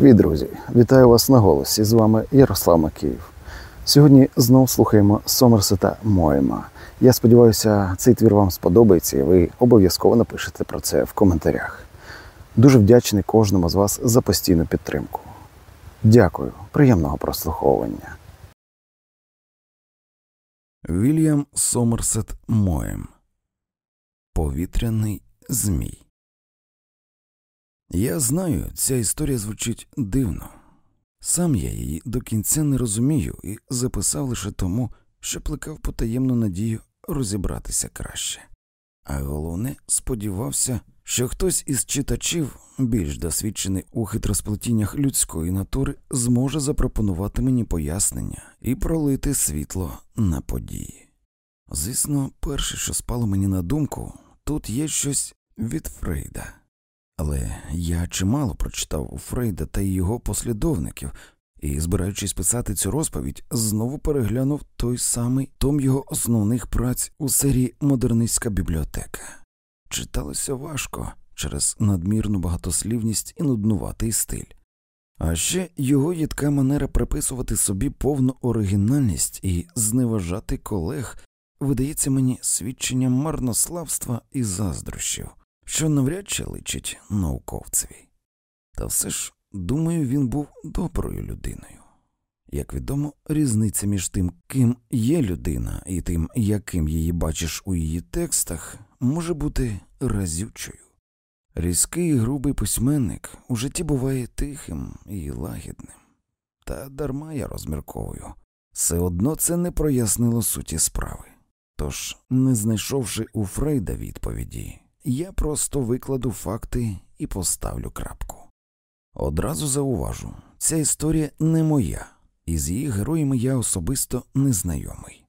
Привіт, друзі! Вітаю вас на голосі. З вами Ярослав Макіїв. Сьогодні знову слухаємо Сомерсета Моєма. Я сподіваюся, цей твір вам сподобається, і ви обов'язково напишете про це в коментарях. Дуже вдячний кожному з вас за постійну підтримку. Дякую, приємного прослуховування. Вільям Сомерсет Моєм Повітряний Змій. Я знаю, ця історія звучить дивно. Сам я її до кінця не розумію і записав лише тому, що плекав потаємну надію розібратися краще. А головне, сподівався, що хтось із читачів, більш досвідчений у хитросплетіннях людської натури, зможе запропонувати мені пояснення і пролити світло на події. Звісно, перше, що спало мені на думку, тут є щось від Фрейда. Але я чимало прочитав Фрейда та його послідовників, і, збираючись писати цю розповідь, знову переглянув той самий том його основних праць у серії Модернистська бібліотека. Читалося важко через надмірну багатослівність і нуднуватий стиль. А ще його їдка манера приписувати собі повну оригінальність і зневажати колег видається мені свідченням марнославства і заздрощів що навряд чи личить науковцеві. Та все ж, думаю, він був доброю людиною. Як відомо, різниця між тим, ким є людина, і тим, яким її бачиш у її текстах, може бути разючою. Різкий і грубий письменник у житті буває тихим і лагідним, та дарма я розмірковую, все одно це не прояснило суті справи. Тож, не знайшовши у Фрейда відповіді, я просто викладу факти і поставлю крапку. Одразу зауважу, ця історія не моя, і з її героями я особисто не знайомий.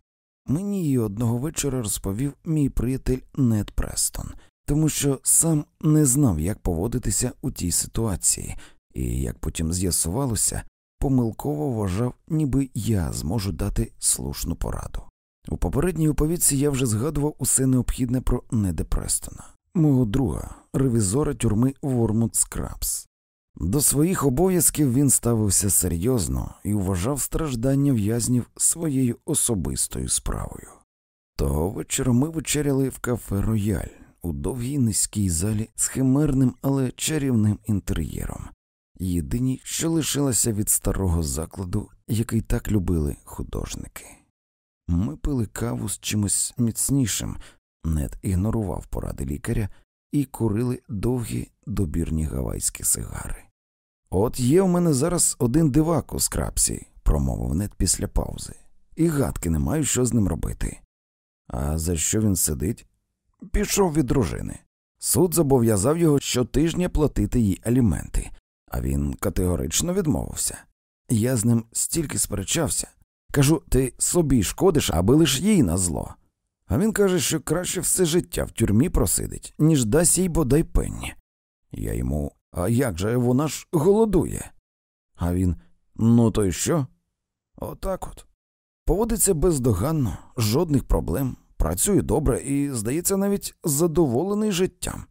Мені її одного вечора розповів мій приятель Нед Престон, тому що сам не знав, як поводитися у тій ситуації, і, як потім з'ясувалося, помилково вважав, ніби я зможу дати слушну пораду. У попередній оповідці я вже згадував усе необхідне про Неда Престона мого друга, ревізора тюрми Вормут Скрабс. До своїх обов'язків він ставився серйозно і вважав страждання в'язнів своєю особистою справою. Того вечора ми вечеряли в кафе Рояль у довгій низькій залі з химерним, але чарівним інтер'єром, єдиній, що лишилася від старого закладу, який так любили художники. Ми пили каву з чимось міцнішим, Нед ігнорував поради лікаря і курили довгі добірні гавайські сигари. От є в мене зараз один дивак у скрапсі, промовив Нед після паузи, і гадки не маю, що з ним робити. А за що він сидить? Пішов від дружини. Суд зобов'язав його щотижня платити їй аліменти, а він категорично відмовився. Я з ним стільки сперечався. Кажу, ти собі шкодиш, аби лиш їй на зло. А він каже, що краще все життя в тюрмі просидить, ніж дасть їй бодай пенні. Я йому, а як же вона ж голодує? А він, ну то й що? Отак от. Поводиться бездоганно, жодних проблем, працює добре і, здається, навіть задоволений життям.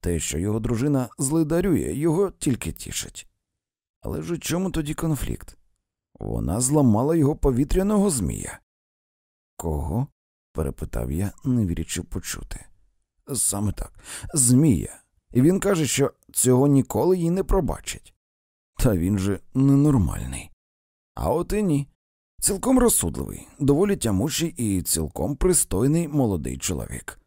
Те, що його дружина злидарює, його тільки тішить. Але ж у чому тоді конфлікт? Вона зламала його повітряного змія. Кого? Перепитав я, не вірячи почути. Саме так, Змія. І він каже, що цього ніколи їй не пробачить. Та він же ненормальний. А от і ні. Цілком розсудливий, доволі тямучий і цілком пристойний молодий чоловік.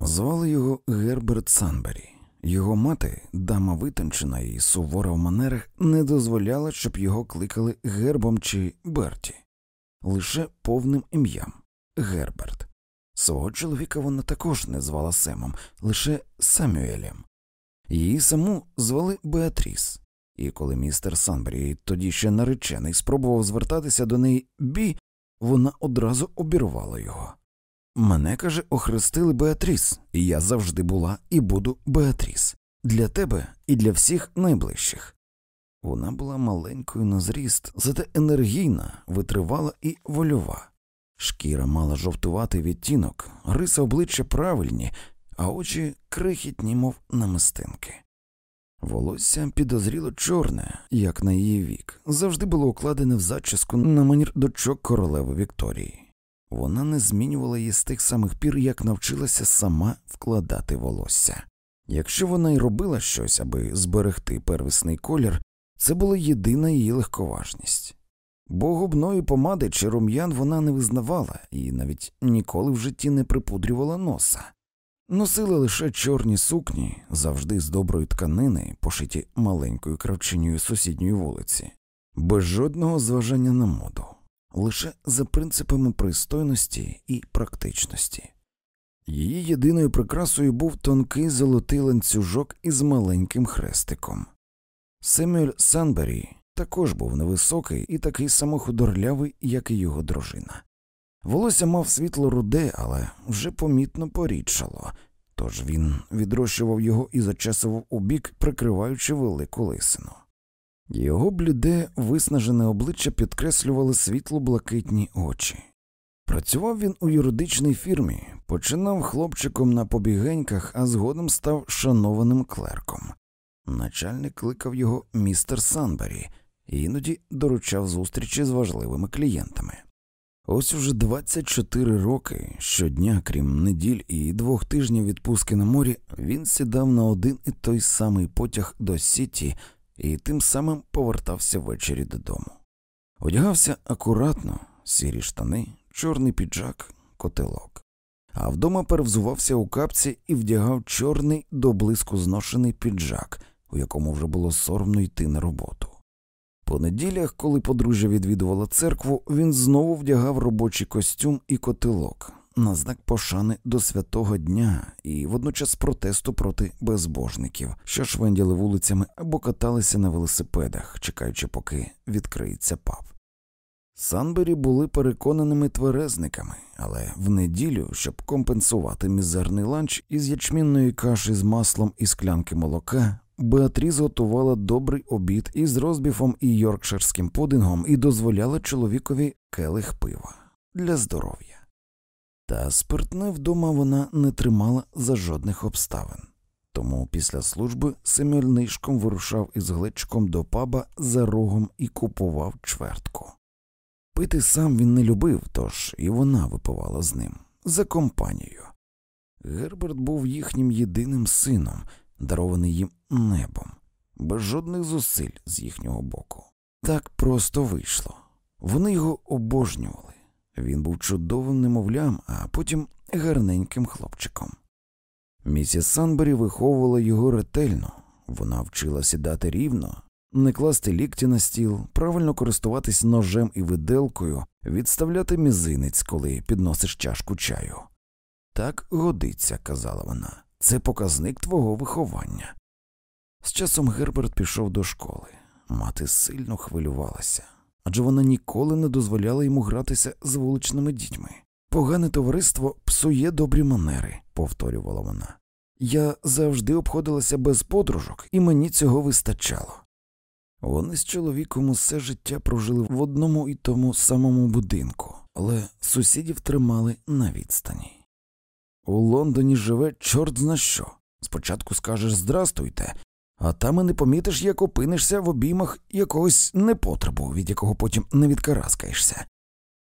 Звали його Герберт Санбері. Його мати, дама витончена і сувора в манерах, не дозволяла, щоб його кликали гербом чи Берті, лише повним ім'ям. Герберт. Свого чоловіка вона також не звала Семом, лише Самюелем. Її саму звали Беатріс, і коли містер Санбері, тоді ще наречений, спробував звертатися до неї бі, вона одразу обірвала його. Мене, каже, охрестили Беатріс, і я завжди була і буду Беатріс для тебе і для всіх найближчих. Вона була маленькою на зріст, зате енергійна, витривала і вольова. Шкіра мала жовтуватий відтінок, риси обличчя правильні, а очі крихітні, мов намистинки. Волосся підозріло чорне, як на її вік, завжди було укладене в зачіску на манір дочок королеви Вікторії. Вона не змінювала її з тих самих пір, як навчилася сама вкладати волосся. Якщо вона й робила щось, аби зберегти первісний колір, це була єдина її легковажність. Бо губної помади чи рум'ян вона не визнавала і навіть ніколи в житті не припудрювала носа. Носила лише чорні сукні, завжди з доброї тканини, пошиті маленькою кравчиною сусідньої вулиці, без жодного зважання на моду, лише за принципами пристойності і практичності. Її єдиною прикрасою був тонкий золотий ланцюжок із маленьким хрестиком. Семюель Санбері також був невисокий і такий самохудорлявий, як і його дружина. Волосся мав світло руде, але вже помітно порідшало, тож він відрощував його і зачесував у бік, прикриваючи велику лисину. Його бліде, виснажене обличчя підкреслювали світло блакитні очі. Працював він у юридичній фірмі, починав хлопчиком на побігеньках, а згодом став шанованим клерком. Начальник кликав його містер Санбері іноді доручав зустрічі з важливими клієнтами. Ось уже 24 роки щодня, крім неділь і двох тижнів відпустки на морі, він сідав на один і той самий потяг до Сіті і тим самим повертався ввечері додому. Одягався акуратно, сірі штани, чорний піджак, котелок, а вдома перевзувався у капці і вдягав чорний до блиску зношений піджак, у якому вже було соромно йти на роботу. По неділях, коли подружжя відвідувала церкву, він знову вдягав робочий костюм і котелок на знак пошани до святого дня і водночас протесту проти безбожників, що швенділи вулицями або каталися на велосипедах, чекаючи, поки відкриється паб. Санбері були переконаними тверезниками, але в неділю, щоб компенсувати мізерний ланч із ячмінної каші з маслом і склянки молока, Беатріз готувала добрий обід із розбіфом і йоркширським пудингом і дозволяла чоловікові келих пива для здоров'я. Та спиртне вдома вона не тримала за жодних обставин. Тому після служби Семюль нишком вирушав із глечком до паба за рогом і купував чвертку. Пити сам він не любив, тож і вона випивала з ним за компанією. Герберт був їхнім єдиним сином, дарований їм небом, без жодних зусиль з їхнього боку. Так просто вийшло. Вони його обожнювали. Він був чудовим немовлям, а потім гарненьким хлопчиком. Місіс Санбері виховувала його ретельно, вона вчила сідати рівно, не класти лікті на стіл, правильно користуватись ножем і виделкою, відставляти мізинець, коли підносиш чашку чаю. Так годиться, казала вона, це показник твого виховання. З часом Герберт пішов до школи. Мати сильно хвилювалася, адже вона ніколи не дозволяла йому гратися з вуличними дітьми. Погане товариство псує добрі манери, повторювала вона. Я завжди обходилася без подружок, і мені цього вистачало. Вони з чоловіком усе життя прожили в одному і тому самому будинку, але сусідів тримали на відстані. У Лондоні живе чорт зна що. Спочатку скажеш здрастуйте, а там і не помітиш, як опинишся в обіймах якогось непотребу, від якого потім не відкараскаєшся.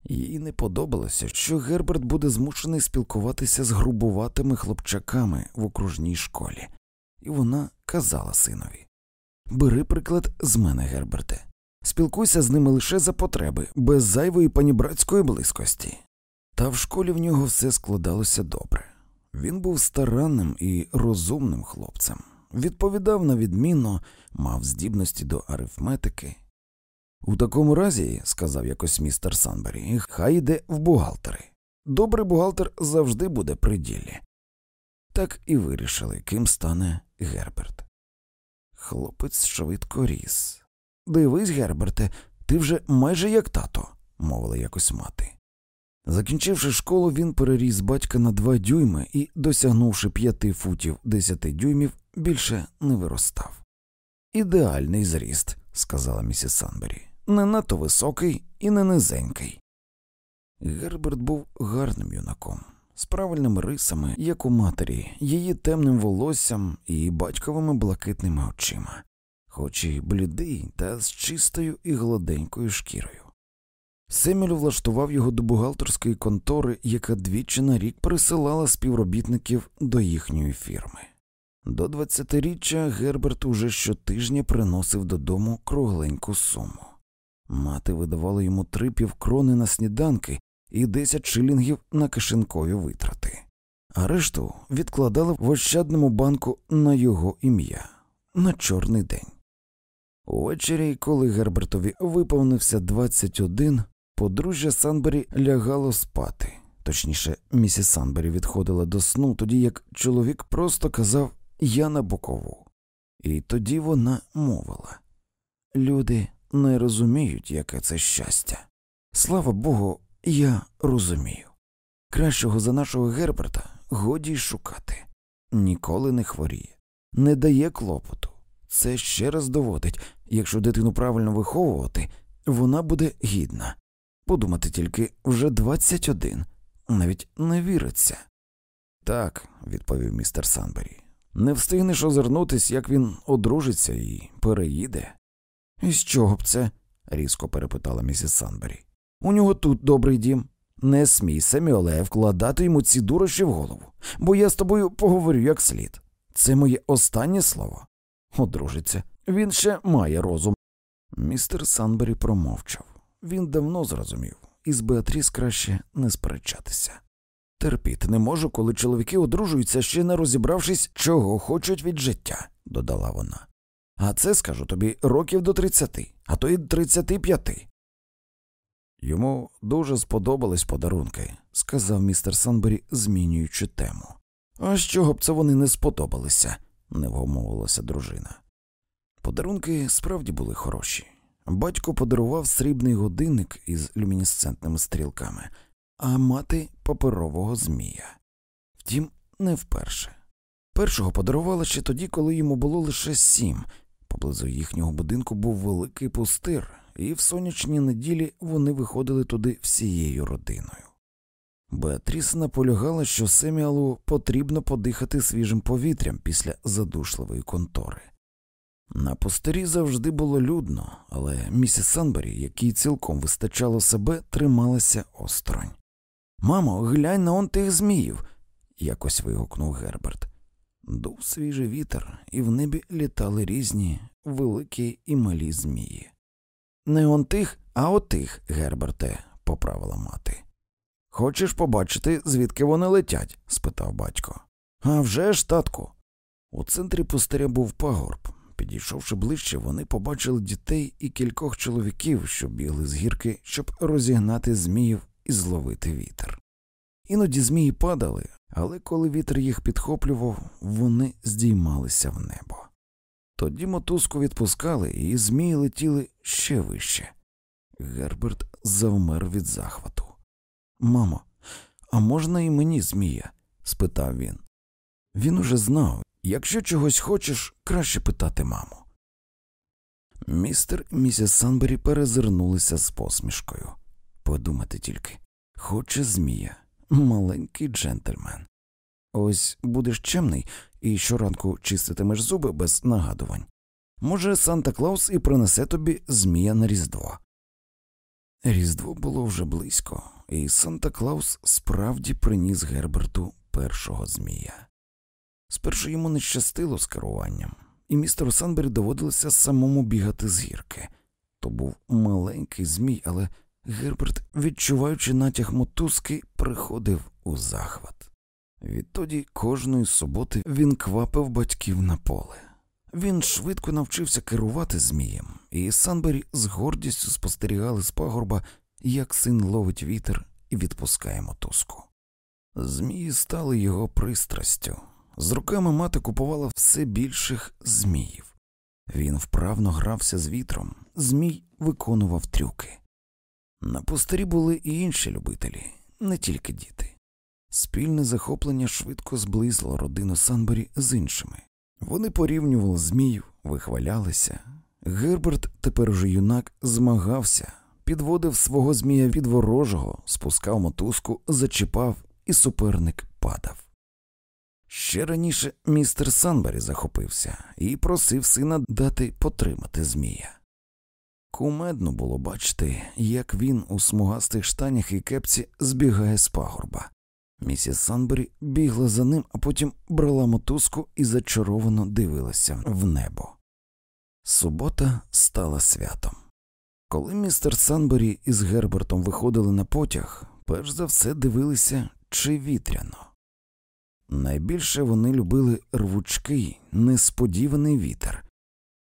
Їй не подобалося, що Герберт буде змушений спілкуватися з грубуватими хлопчаками в окружній школі, і вона казала синові Бери приклад з мене, Герберте, спілкуйся з ними лише за потреби, без зайвої панібратської близькості. Та в школі в нього все складалося добре. Він був старанним і розумним хлопцем, відповідав на відмінно, мав здібності до арифметики. У такому разі, сказав якось містер Санбері, хай йде в бухгалтери. Добрий бухгалтер завжди буде при ділі. Так і вирішили, ким стане Герберт. Хлопець швидко ріс. Дивись, Герберте, ти вже майже як тато, мовила якось мати. Закінчивши школу, він переріс батька на два дюйми і, досягнувши п'яти футів десяти дюймів, більше не виростав. Ідеальний зріст, сказала місіс Санбері, не надто високий і не низенький. Герберт був гарним юнаком, з правильними рисами, як у матері, її темним волоссям і батьковими блакитними очима, хоч і блідий та з чистою і гладенькою шкірою. Семіль влаштував його до бухгалтерської контори, яка двічі на рік присилала співробітників до їхньої фірми. До 20-річчя Герберт уже щотижня приносив додому кругленьку суму. Мати видавала йому три півкрони на сніданки і 10 шилінгів на кишенькові витрати, а решту відкладали в ощадному банку на його ім'я на чорний день. Увечері, коли Гербертові виповнився 21, подружжя Санбері лягало спати. Точніше, місіс Санбері відходила до сну, тоді як чоловік просто казав Я на бокову. І тоді вона мовила Люди не розуміють, яке це щастя. Слава Богу, я розумію. Кращого за нашого Герберта годі й шукати. Ніколи не хворіє, не дає клопоту. Це ще раз доводить, якщо дитину правильно виховувати, вона буде гідна. Подумати тільки вже 21, навіть не віриться. Так, відповів містер Санбері. Не встигнеш озирнутись, як він одружиться і переїде. І з чого б це? різко перепитала місіс Санбері. У нього тут добрий дім. Не смій, Семюеле, вкладати йому ці дурощі в голову, бо я з тобою поговорю як слід. Це моє останнє слово. Одружиться. Він ще має розум. Містер Санбері промовчав. Він давно зрозумів, і з Беатріс краще не сперечатися. Терпіти не можу, коли чоловіки одружуються, ще не розібравшись, чого хочуть від життя, додала вона. А це, скажу тобі, років до тридцяти, а то й тридцяти п'яти. Йому дуже сподобались подарунки, сказав містер Санбері, змінюючи тему. А з чого б це вони не сподобалися, не вгомовилася дружина. Подарунки справді були хороші. Батько подарував срібний годинник із люмінесцентними стрілками, а мати паперового змія. Втім, не вперше. Першого подарувала ще тоді, коли йому було лише сім. Поблизу їхнього будинку був великий пустир, і в сонячні неділі вони виходили туди всією родиною. Беатріс наполягала, що Семіалу потрібно подихати свіжим повітрям після задушливої контори. На пустирі завжди було людно, але місіс Санбері, якій цілком вистачало себе, трималася осторонь. Мамо, глянь на он тих зміїв, якось вигукнув Герберт. Дув свіжий вітер, і в небі літали різні великі і малі змії. Не он тих, а отих, Герберте, поправила мати. Хочеш побачити, звідки вони летять? спитав батько. «А вже ж, татку. У центрі пустиря був пагорб. Підійшовши ближче, вони побачили дітей і кількох чоловіків, що бігли з гірки, щоб розігнати зміїв і зловити вітер. Іноді змії падали, але коли вітер їх підхоплював, вони здіймалися в небо. Тоді мотузку відпускали, і змії летіли ще вище. Герберт завмер від захвату. Мамо, а можна і мені змія? спитав він. Він уже знав, якщо чогось хочеш, краще питати маму. Містер і місіс Санбері перезирнулися з посмішкою. Подумати тільки хоче змія, маленький джентльмен. Ось будеш чемний і щоранку чиститимеш зуби без нагадувань. Може, Санта Клаус і принесе тобі змія на Різдво. Різдво було вже близько, і Санта Клаус справді приніс Герберту першого змія. Спершу йому не щастило з керуванням, і містеру Санбері доводилося самому бігати з гірки. То був маленький змій, але Герберт, відчуваючи натяг мотузки, приходив у захват. Відтоді кожної суботи він квапив батьків на поле. Він швидко навчився керувати Змієм, і Санбері з гордістю спостерігали з пагорба, як син ловить вітер і відпускає мотузку. Змії стали його пристрастю. З руками мати купувала все більших зміїв. Він вправно грався з вітром, змій виконував трюки. На пустирі були і інші любителі, не тільки діти. Спільне захоплення швидко зблизило родину Санбері з іншими. Вони порівнювали зміїв, вихвалялися. Герберт, тепер уже юнак, змагався, підводив свого змія від ворожого, спускав мотузку, зачіпав і суперник падав. Ще раніше містер Санбері захопився і просив сина дати потримати Змія. Кумедно було бачити, як він у смугастих штанях і кепці збігає з пагорба. Місіс Санбері бігла за ним, а потім брала мотузку і зачаровано дивилася в небо. Субота стала святом. Коли містер Санбері із Гербертом виходили на потяг, перш за все дивилися, чи вітряно. Найбільше вони любили рвучкий, несподіваний вітер.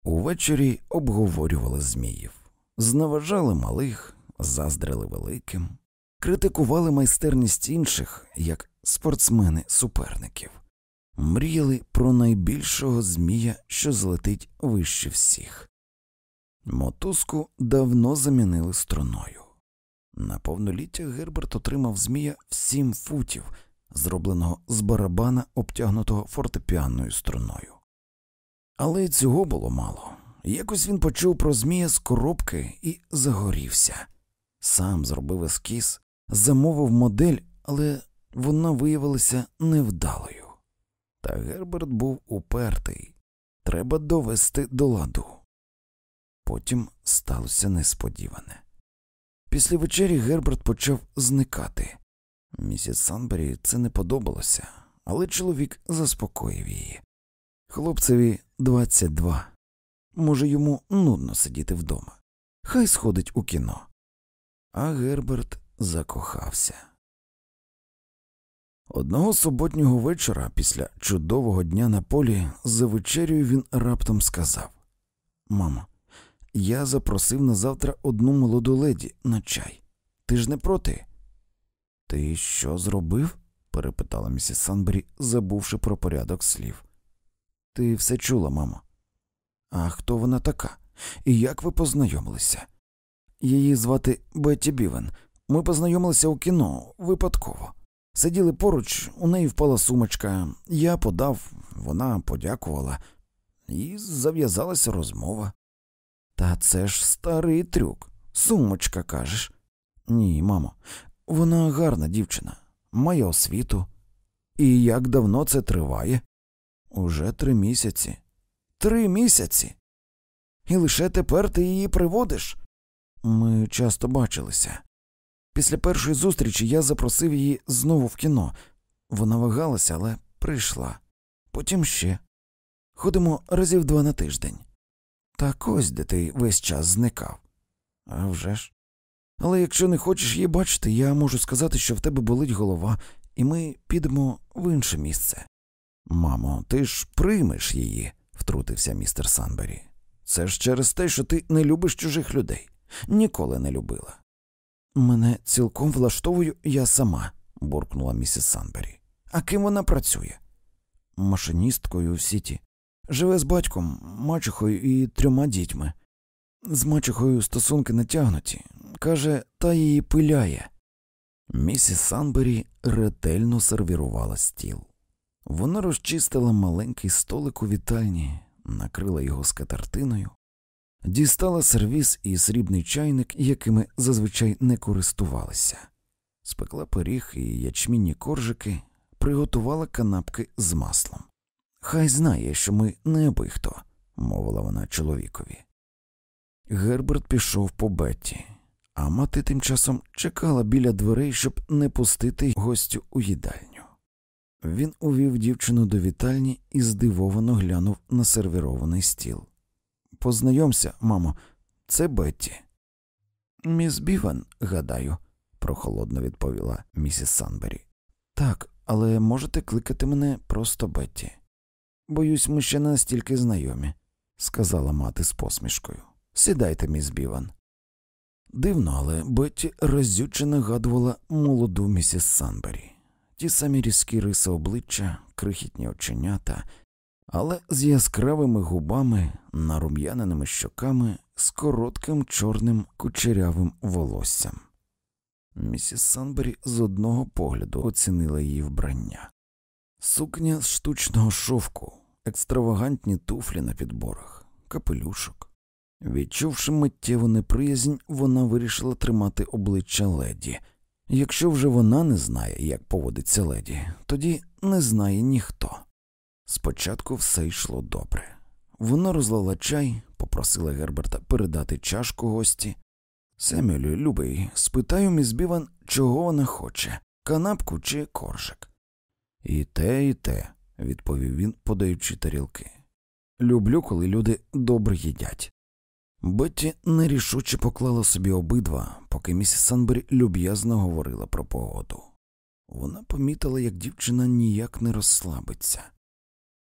Увечері обговорювали зміїв, зневажали малих, заздрили великим, критикували майстерність інших, як спортсмени суперників, мріяли про найбільшого змія, що злетить вище всіх. Мотузку давно замінили струною. На повноліття Герберт отримав змія в сім футів, зробленого з барабана, обтягнутого фортепіанною струною. Але й цього було мало. Якось він почув про змія з коробки і загорівся. Сам зробив ескіз, замовив модель, але вона виявилася невдалою. Та Герберт був упертий треба довести до ладу. Потім сталося несподіване. Після вечері Герберт почав зникати. Місіс Санбері це не подобалося, але чоловік заспокоїв її. Хлопцеві 22. Може, йому нудно сидіти вдома. Хай сходить у кіно. А Герберт закохався. Одного суботнього вечора, після чудового дня на полі, за вечерю він раптом сказав Мамо, я запросив на завтра одну молоду леді на чай. Ти ж не проти? Ти що зробив? перепитала місіс Санбері, забувши про порядок слів. Ти все чула, мамо. А хто вона така? І як ви познайомилися? Її звати Бетті Бівен. Ми познайомилися у кіно випадково. Сиділи поруч, у неї впала сумочка, я подав, вона подякувала, і зав'язалася розмова. Та це ж старий трюк. Сумочка, кажеш. Ні, мамо, вона гарна дівчина, має освіту. І як давно це триває? Уже три місяці. Три місяці. І лише тепер ти її приводиш. Ми часто бачилися. Після першої зустрічі я запросив її знову в кіно. Вона вагалася, але прийшла. Потім ще. Ходимо разів два на тиждень. Так ось де ти весь час зникав. А вже ж. Але якщо не хочеш її бачити, я можу сказати, що в тебе болить голова, і ми підемо в інше місце. Мамо, ти ж приймеш її, втрутився містер Санбері. Це ж через те, що ти не любиш чужих людей. Ніколи не любила. Мене цілком влаштовую я сама, буркнула місіс Санбері. А ким вона працює? Машиністкою в сіті. Живе з батьком, мачухою і трьома дітьми. З мачухою стосунки натягнуті. Каже, та її пиляє. Місіс Санбері ретельно сервірувала стіл. Вона розчистила маленький столик у вітальні, накрила його скатертиною, дістала сервіз і срібний чайник, якими зазвичай не користувалися, спекла пиріг і ячмінні коржики, приготувала канапки з маслом. Хай знає, що ми не аби хто, мовила вона чоловікові. Герберт пішов по Бетті, а мати тим часом чекала біля дверей, щоб не пустити гостю у їдальню. Він увів дівчину до вітальні і здивовано глянув на сервірований стіл. Познайомся, мамо, це Бетті. Міс Біван, гадаю, прохолодно відповіла місіс Санбері. Так, але можете кликати мене просто Бетті. Боюсь, ми ще не настільки знайомі, сказала мати з посмішкою. Сідайте, міс Біван. Дивно, але Бетті разюче нагадувала молоду місіс Санбері ті самі різкі риси обличчя, крихітні оченята, але з яскравими губами, нарум'яненими щоками, з коротким чорним кучерявим волоссям. Місіс Санбері з одного погляду оцінила її вбрання. Сукня з штучного шовку, екстравагантні туфлі на підборах, капелюшок. Відчувши миттєву неприязнь, вона вирішила тримати обличчя леді, Якщо вже вона не знає, як поводиться леді, тоді не знає ніхто. Спочатку все йшло добре. Вона розлила чай, попросила Герберта передати чашку гості. Семюлю, любий, спитаю міс Біван, чого вона хоче канапку чи коржик. І те, і те, відповів він, подаючи тарілки. Люблю, коли люди добре їдять. Бетті нерішуче поклала собі обидва, поки місіс Санбері люб'язно говорила про погоду. Вона помітила, як дівчина ніяк не розслабиться.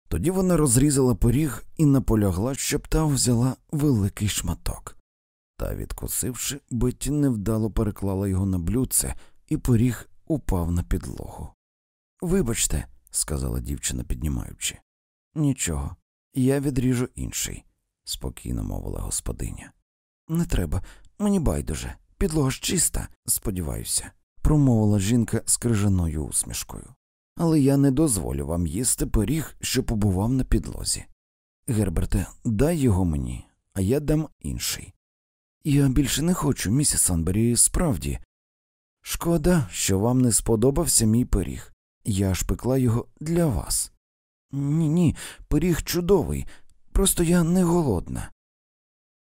Тоді вона розрізала поріг і наполягла, щоб та взяла великий шматок. Та, відкусивши, Бетті невдало переклала його на блюдце, і поріг упав на підлогу. Вибачте, сказала дівчина, піднімаючи. Нічого, я відріжу інший, спокійно мовила господиня. Не треба, мені байдуже, підлога ж чиста, сподіваюся, промовила жінка з крижаною усмішкою. Але я не дозволю вам їсти пиріг, що побував на підлозі. Герберте, дай його мені, а я дам інший. Я більше не хочу, місіс Санбері, справді. Шкода, що вам не сподобався мій пиріг. Я ж пекла його для вас. Ні, ні, пиріг чудовий, просто я не голодна.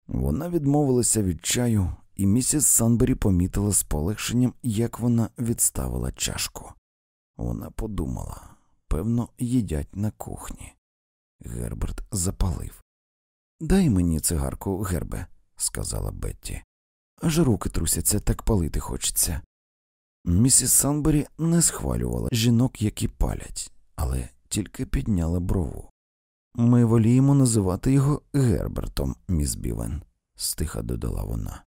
Вона відмовилася від чаю, і місіс Санбері помітила з полегшенням, як вона відставила чашку. Вона подумала певно, їдять на кухні. Герберт запалив. Дай мені цигарку, Гербе, сказала Бетті. Аж руки трусяться, так палити хочеться. Місіс Санбері не схвалювала жінок, які палять, але тільки підняла брову. Ми воліємо називати його Гербертом, міс Бівен, стиха додала вона.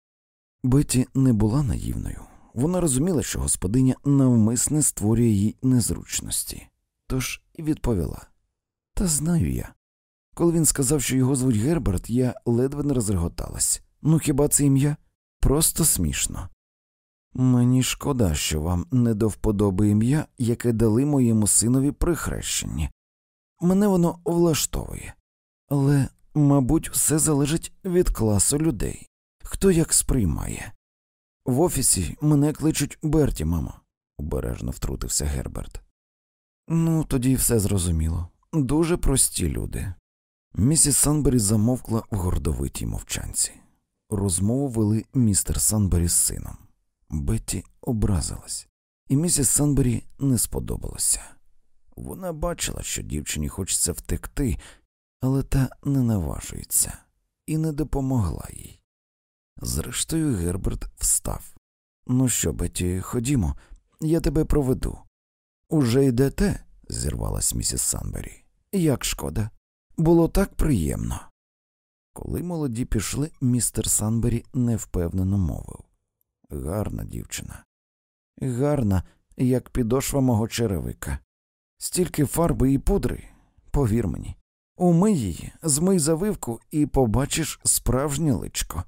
Бетті не була наївною. Вона розуміла, що господиня навмисне створює їй незручності, тож і відповіла Та знаю я. Коли він сказав, що його звуть Герберт, я ледве не розреготалась. Ну хіба це ім'я? Просто смішно. Мені шкода, що вам не до вподоби ім'я, яке дали моєму синові при хрещенні. Мене воно влаштовує, але, мабуть, все залежить від класу людей, хто як сприймає. В офісі мене кличуть Берті, мамо, обережно втрутився Герберт. Ну, тоді все зрозуміло. Дуже прості люди. Місіс Санбері замовкла в гордовитій мовчанці. Розмову вели містер Санбері з сином. Бетті образилась, і місіс Санбері не сподобалося. Вона бачила, що дівчині хочеться втекти, але та не наважується і не допомогла їй. Зрештою, Герберт встав. Ну що, Бетті, ходімо, я тебе проведу. Уже йдете? зірвалась місіс Санбері. Як шкода. Було так приємно. Коли молоді пішли, містер Санбері невпевнено мовив Гарна дівчина, гарна, як підошва мого черевика. Стільки фарби і пудри, повір мені, умий її, змий завивку і побачиш справжнє личко,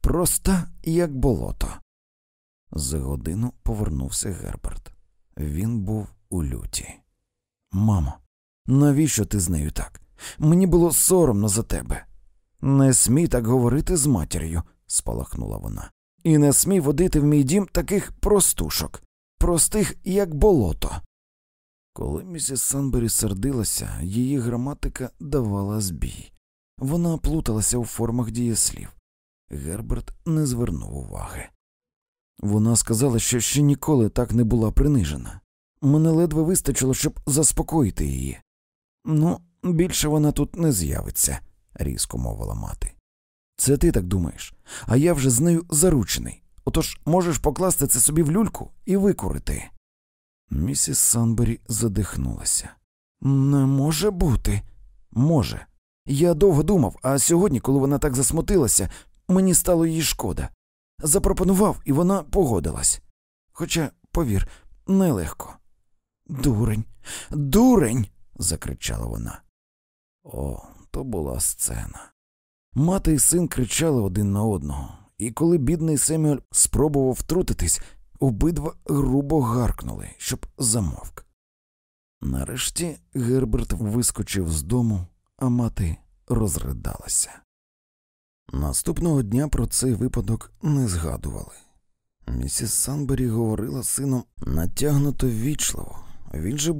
проста, як болото. За годину повернувся Герберт. Він був у люті. Мамо, навіщо ти з нею так? Мені було соромно за тебе. Не смій так говорити з матір'ю, спалахнула вона, і не смій водити в мій дім таких простушок, простих, як болото. Коли місіс Санбері сердилася, її граматика давала збій. Вона плуталася у формах дієслів. Герберт не звернув уваги. Вона сказала, що ще ніколи так не була принижена. Мене ледве вистачило, щоб заспокоїти її. Ну, більше вона тут не з'явиться, різко мовила мати. Це ти так думаєш, а я вже з нею заручений. Отож можеш покласти це собі в люльку і викурити. Місіс Санбері задихнулася. Не може бути. Може. Я довго думав, а сьогодні, коли вона так засмутилася, мені стало її шкода. Запропонував, і вона погодилась. Хоча, повір, нелегко. Дурень, дурень. закричала вона. О, то була сцена. Мати і син кричали один на одного, і коли бідний Семюель спробував втрутитись, обидва грубо гаркнули, щоб замовк. Нарешті Герберт вискочив з дому, а мати розридалася. Наступного дня про цей випадок не згадували. Місіс Санбері говорила з сином натягнуто вічливо. Він же